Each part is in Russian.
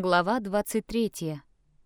Глава 23.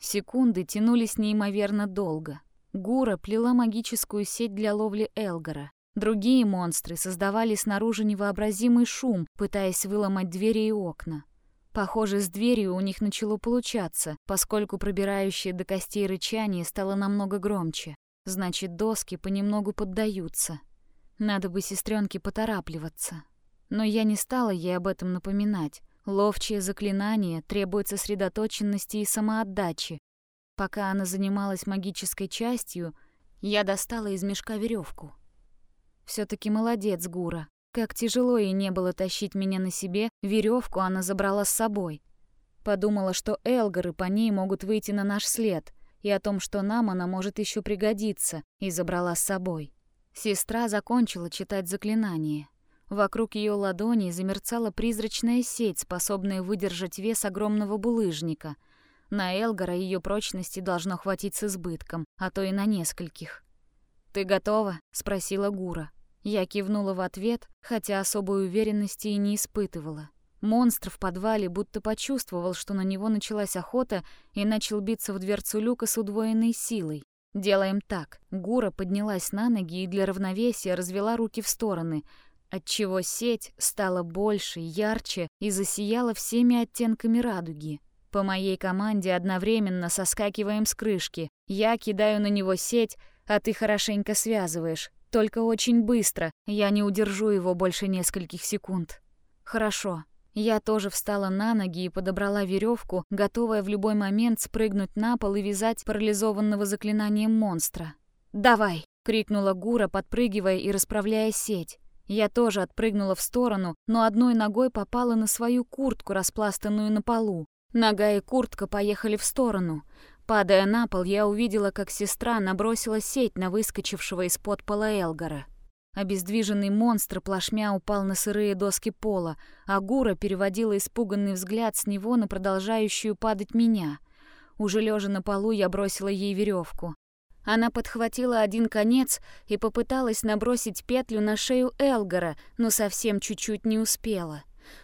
Секунды тянулись неимоверно долго. Гура плела магическую сеть для ловли Элгора. Другие монстры создавали снаружи невообразимый шум, пытаясь выломать двери и окна. Похоже, с дверью у них начало получаться, поскольку пробирающее до костей рычание стало намного громче. Значит, доски понемногу поддаются. Надо бы сестренке поторапливаться. Но я не стала ей об этом напоминать. Ловчее заклинание требует сосредоточенности и самоотдачи. Пока она занималась магической частью, я достала из мешка веревку. все таки молодец, Гура. Как тяжело ей не было тащить меня на себе, веревку она забрала с собой. Подумала, что Элгары по ней могут выйти на наш след, и о том, что нам она может еще пригодиться, и забрала с собой. Сестра закончила читать заклинание. Вокруг ее ладони замерцала призрачная сеть, способная выдержать вес огромного булыжника. На Элгора ее прочности должно хватить с избытком, а то и на нескольких. «Ты готова?» — спросила Гура. Я кивнула в ответ, хотя особой уверенности и не испытывала. Монстр в подвале будто почувствовал, что на него началась охота, и начал биться в дверцу люка с удвоенной силой. Делаем так. Гура поднялась на ноги и для равновесия развела руки в стороны, отчего сеть стала больше, ярче и засияла всеми оттенками радуги. По моей команде одновременно соскакиваем с крышки. Я кидаю на него сеть, а ты хорошенько связываешь. Только очень быстро. Я не удержу его больше нескольких секунд. Хорошо. Я тоже встала на ноги и подобрала веревку, готовая в любой момент спрыгнуть на пол и вязать парализованного заклинанием монстра. «Давай!» — крикнула Гура, подпрыгивая и расправляя сеть. Я тоже отпрыгнула в сторону, но одной ногой попала на свою куртку, распластанную на полу. Нога и куртка поехали в сторону. Падая на пол, я увидела, как сестра набросила сеть на выскочившего из-под пола Элгора. Обездвиженный монстр плашмя упал на сырые доски пола, а Гура переводила испуганный взгляд с него на продолжающую падать меня. Уже лежа на полу, я бросила ей веревку. Она подхватила один конец и попыталась набросить петлю на шею Элгора, но совсем чуть-чуть не успела.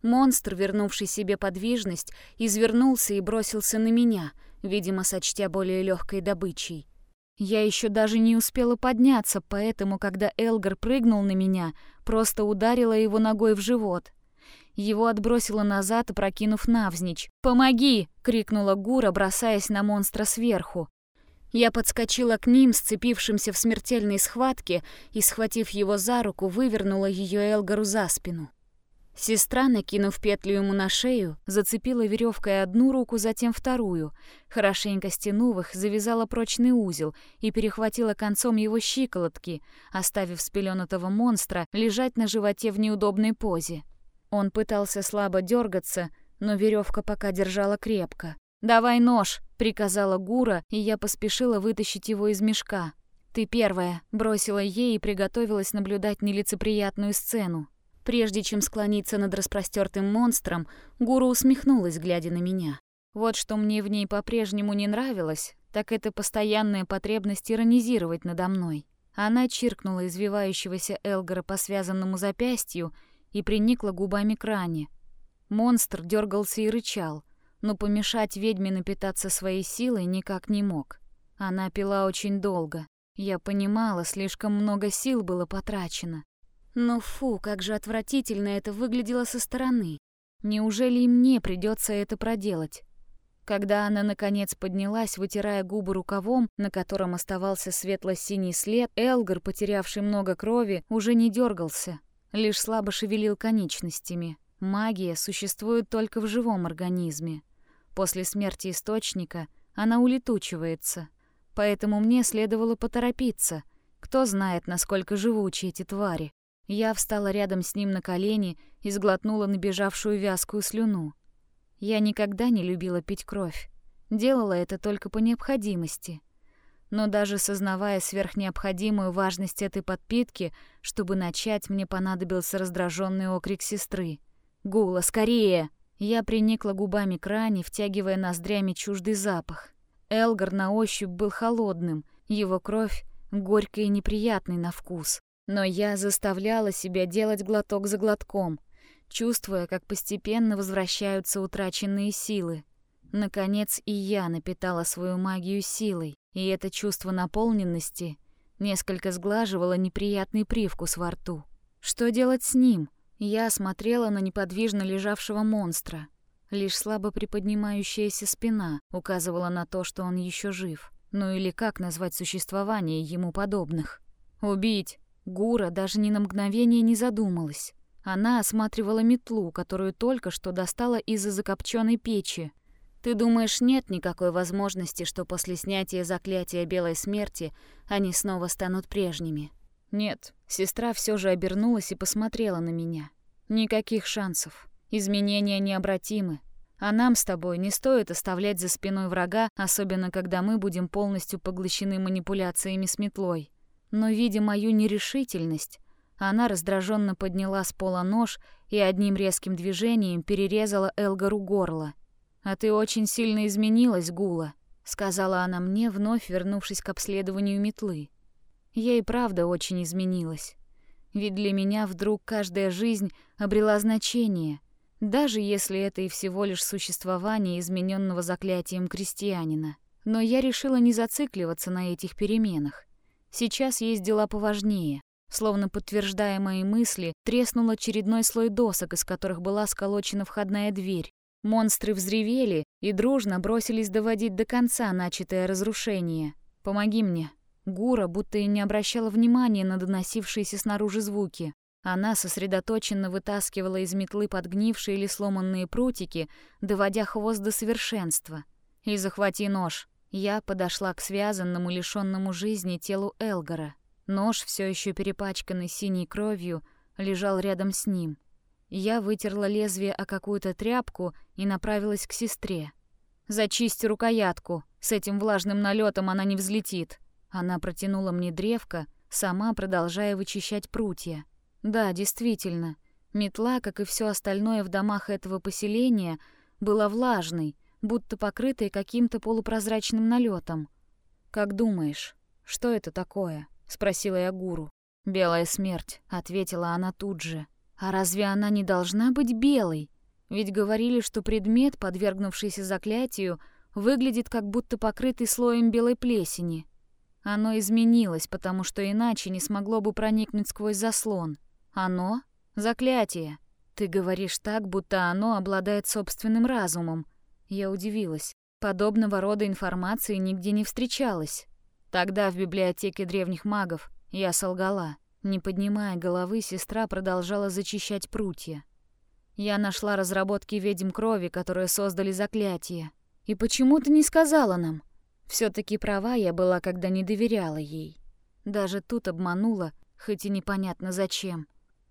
Монстр, вернувший себе подвижность, извернулся и бросился на меня, видимо, сочтя более легкой добычей. Я еще даже не успела подняться, поэтому, когда Элгар прыгнул на меня, просто ударила его ногой в живот. Его отбросило назад, опрокинув навзничь. «Помоги!» — крикнула Гура, бросаясь на монстра сверху. Я подскочила к ним, сцепившимся в смертельной схватке, и, схватив его за руку, вывернула ее Элгару за спину. Сестра, накинув петлю ему на шею, зацепила веревкой одну руку, затем вторую, хорошенько стянув их, завязала прочный узел и перехватила концом его щиколотки, оставив спеленутого монстра лежать на животе в неудобной позе. Он пытался слабо дергаться, но веревка пока держала крепко. «Давай нож!» — приказала Гура, и я поспешила вытащить его из мешка. «Ты первая!» — бросила ей и приготовилась наблюдать нелицеприятную сцену. Прежде чем склониться над распростертым монстром, Гуру усмехнулась, глядя на меня. Вот что мне в ней по-прежнему не нравилось, так это постоянная потребность иронизировать надо мной. Она чиркнула извивающегося Элгора по связанному запястью и приникла губами к ране. Монстр дергался и рычал, но помешать ведьме напитаться своей силой никак не мог. Она пила очень долго. Я понимала, слишком много сил было потрачено. Но фу, как же отвратительно это выглядело со стороны. Неужели и мне придется это проделать? Когда она наконец поднялась, вытирая губы рукавом, на котором оставался светло-синий след, Элгар, потерявший много крови, уже не дергался, лишь слабо шевелил конечностями. Магия существует только в живом организме. После смерти источника она улетучивается. Поэтому мне следовало поторопиться. Кто знает, насколько живучи эти твари. Я встала рядом с ним на колени и сглотнула набежавшую вязкую слюну. Я никогда не любила пить кровь. Делала это только по необходимости. Но даже сознавая сверхнеобходимую важность этой подпитки, чтобы начать, мне понадобился раздраженный окрик сестры. «Гула, скорее!» Я приникла губами к ране, втягивая ноздрями чуждый запах. Элгар на ощупь был холодным, его кровь горькой и неприятной на вкус. Но я заставляла себя делать глоток за глотком, чувствуя, как постепенно возвращаются утраченные силы. Наконец и я напитала свою магию силой, и это чувство наполненности несколько сглаживало неприятный привкус во рту. Что делать с ним? Я смотрела на неподвижно лежавшего монстра. Лишь слабо приподнимающаяся спина указывала на то, что он еще жив. Ну или как назвать существование ему подобных? Убить! Гура даже ни на мгновение не задумалась. Она осматривала метлу, которую только что достала из-за закопченной печи. Ты думаешь, нет никакой возможности, что после снятия заклятия Белой Смерти они снова станут прежними? Нет. Сестра все же обернулась и посмотрела на меня. Никаких шансов. Изменения необратимы. А нам с тобой не стоит оставлять за спиной врага, особенно когда мы будем полностью поглощены манипуляциями с метлой. Но, видя мою нерешительность, она раздраженно подняла с пола нож и одним резким движением перерезала Элгару горло. «А ты очень сильно изменилась, Гула», — сказала она мне, вновь вернувшись к обследованию метлы. Я и правда очень изменилась. Ведь для меня вдруг каждая жизнь обрела значение, даже если это и всего лишь существование измененного заклятием крестьянина. Но я решила не зацикливаться на этих переменах. Сейчас есть дела поважнее. Словно подтверждая мои мысли, треснул очередной слой досок, из которых была сколочена входная дверь. Монстры взревели и дружно бросились доводить до конца начатое разрушение. «Помоги мне». Гура будто и не обращала внимания на доносившиеся снаружи звуки. Она сосредоточенно вытаскивала из метлы подгнившие или сломанные прутики, доводя хвост до совершенства. «И захвати нож». Я подошла к связанному, лишенному жизни телу Элгора. Нож, все еще перепачканный синей кровью, лежал рядом с ним. Я вытерла лезвие о какую-то тряпку и направилась к сестре. «Зачисти рукоятку, с этим влажным налетом она не взлетит». Она протянула мне древко, сама продолжая вычищать прутья. Да, действительно, метла, как и все остальное в домах этого поселения, была влажной, будто покрытой каким-то полупрозрачным налетом. «Как думаешь, что это такое?» — спросила я гуру. «Белая смерть», — ответила она тут же. «А разве она не должна быть белой? Ведь говорили, что предмет, подвергнувшийся заклятию, выглядит как будто покрытый слоем белой плесени. Оно изменилось, потому что иначе не смогло бы проникнуть сквозь заслон. Оно — заклятие. Ты говоришь так, будто оно обладает собственным разумом. Я удивилась. Подобного рода информации нигде не встречалось. Тогда в библиотеке древних магов я солгала. Не поднимая головы, сестра продолжала зачищать прутья. Я нашла разработки ведьм крови, которые создали заклятие. И почему ты не сказала нам? Все таки права я была, когда не доверяла ей. Даже тут обманула, хоть и непонятно зачем.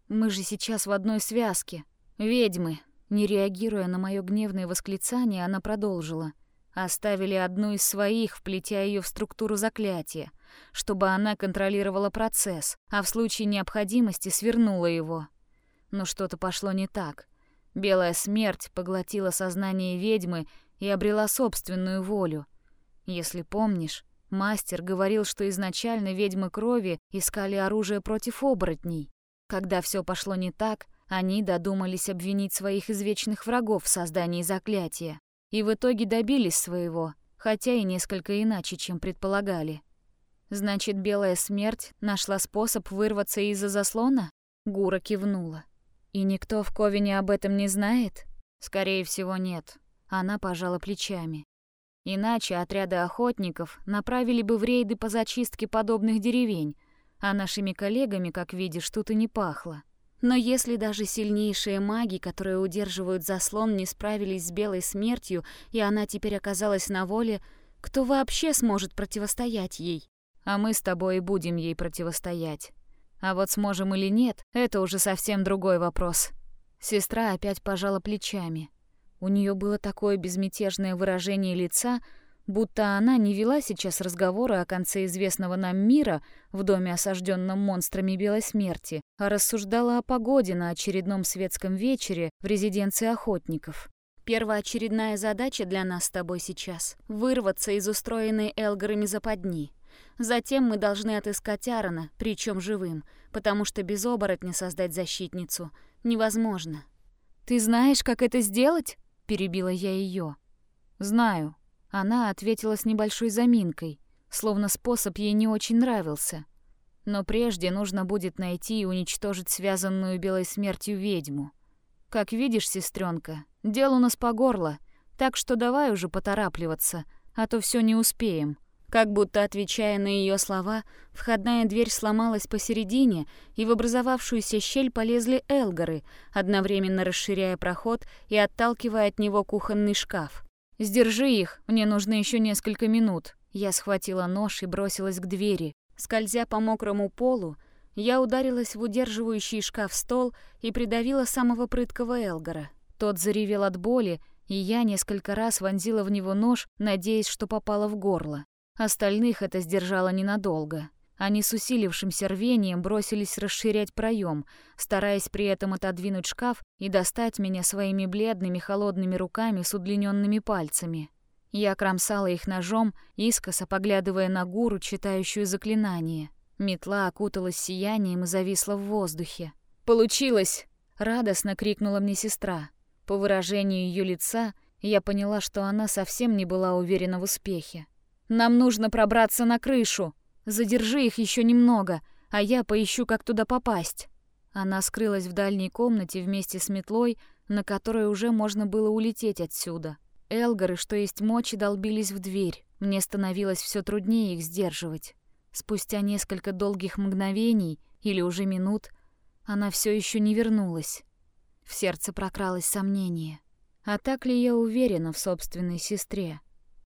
Мы же сейчас в одной связке. Ведьмы. Не реагируя на мое гневное восклицание, она продолжила. Оставили одну из своих, вплетя ее в структуру заклятия, чтобы она контролировала процесс, а в случае необходимости свернула его. Но что-то пошло не так. Белая смерть поглотила сознание ведьмы и обрела собственную волю — если помнишь, мастер говорил, что изначально ведьмы крови искали оружие против оборотней. Когда все пошло не так, они додумались обвинить своих извечных врагов в создании заклятия. И в итоге добились своего, хотя и несколько иначе, чем предполагали. Значит, Белая Смерть нашла способ вырваться из-за заслона? Гура кивнула. И никто в Ковине об этом не знает? Скорее всего, нет. Она пожала плечами. Иначе отряды охотников направили бы в рейды по зачистке подобных деревень, а нашими коллегами, как видишь, тут и не пахло. Но если даже сильнейшие маги, которые удерживают заслон, не справились с белой смертью, и она теперь оказалась на воле, кто вообще сможет противостоять ей? А мы с тобой и будем ей противостоять. А вот сможем или нет, это уже совсем другой вопрос. Сестра опять пожала плечами. У нее было такое безмятежное выражение лица, будто она не вела сейчас разговоры о конце известного нам мира в доме, осажденном монстрами Белой Смерти, а рассуждала о погоде на очередном светском вечере в резиденции охотников. Первоочередная задача для нас с тобой сейчас — вырваться из устроенной Элгарами западни. Затем мы должны отыскать Аарона, причем живым, потому что без оборотня создать защитницу невозможно. «Ты знаешь, как это сделать?» Перебила я ее. «Знаю». Она ответила с небольшой заминкой, словно способ ей не очень нравился. Но прежде нужно будет найти и уничтожить связанную белой смертью ведьму. Как видишь, сестренка, дел у нас по горло, так что давай уже поторапливаться, а то все не успеем. Как будто отвечая на ее слова, входная дверь сломалась посередине, и в образовавшуюся щель полезли элгары, одновременно расширяя проход и отталкивая от него кухонный шкаф. «Сдержи их, мне нужно еще несколько минут». Я схватила нож и бросилась к двери. Скользя по мокрому полу, я ударилась в удерживающий шкаф стол и придавила самого прыткого Элгара. Тот заревел от боли, и я несколько раз вонзила в него нож, надеясь, что попала в горло. Остальных это сдержало ненадолго. Они с усилившимся рвением бросились расширять проем, стараясь при этом отодвинуть шкаф и достать меня своими бледными холодными руками с удлиненными пальцами. Я кромсала их ножом, искоса поглядывая на гуру, читающую заклинание. Метла окуталась сиянием и зависла в воздухе. «Получилось!» — радостно крикнула мне сестра. По выражению ее лица я поняла, что она совсем не была уверена в успехе. Нам нужно пробраться на крышу. Задержи их еще немного, а я поищу, как туда попасть». Она скрылась в дальней комнате вместе с метлой, на которой уже можно было улететь отсюда. Элгары, что есть мочи, долбились в дверь. Мне становилось все труднее их сдерживать. Спустя несколько долгих мгновений, или уже минут, она все еще не вернулась. В сердце прокралось сомнение. А так ли я уверена в собственной сестре?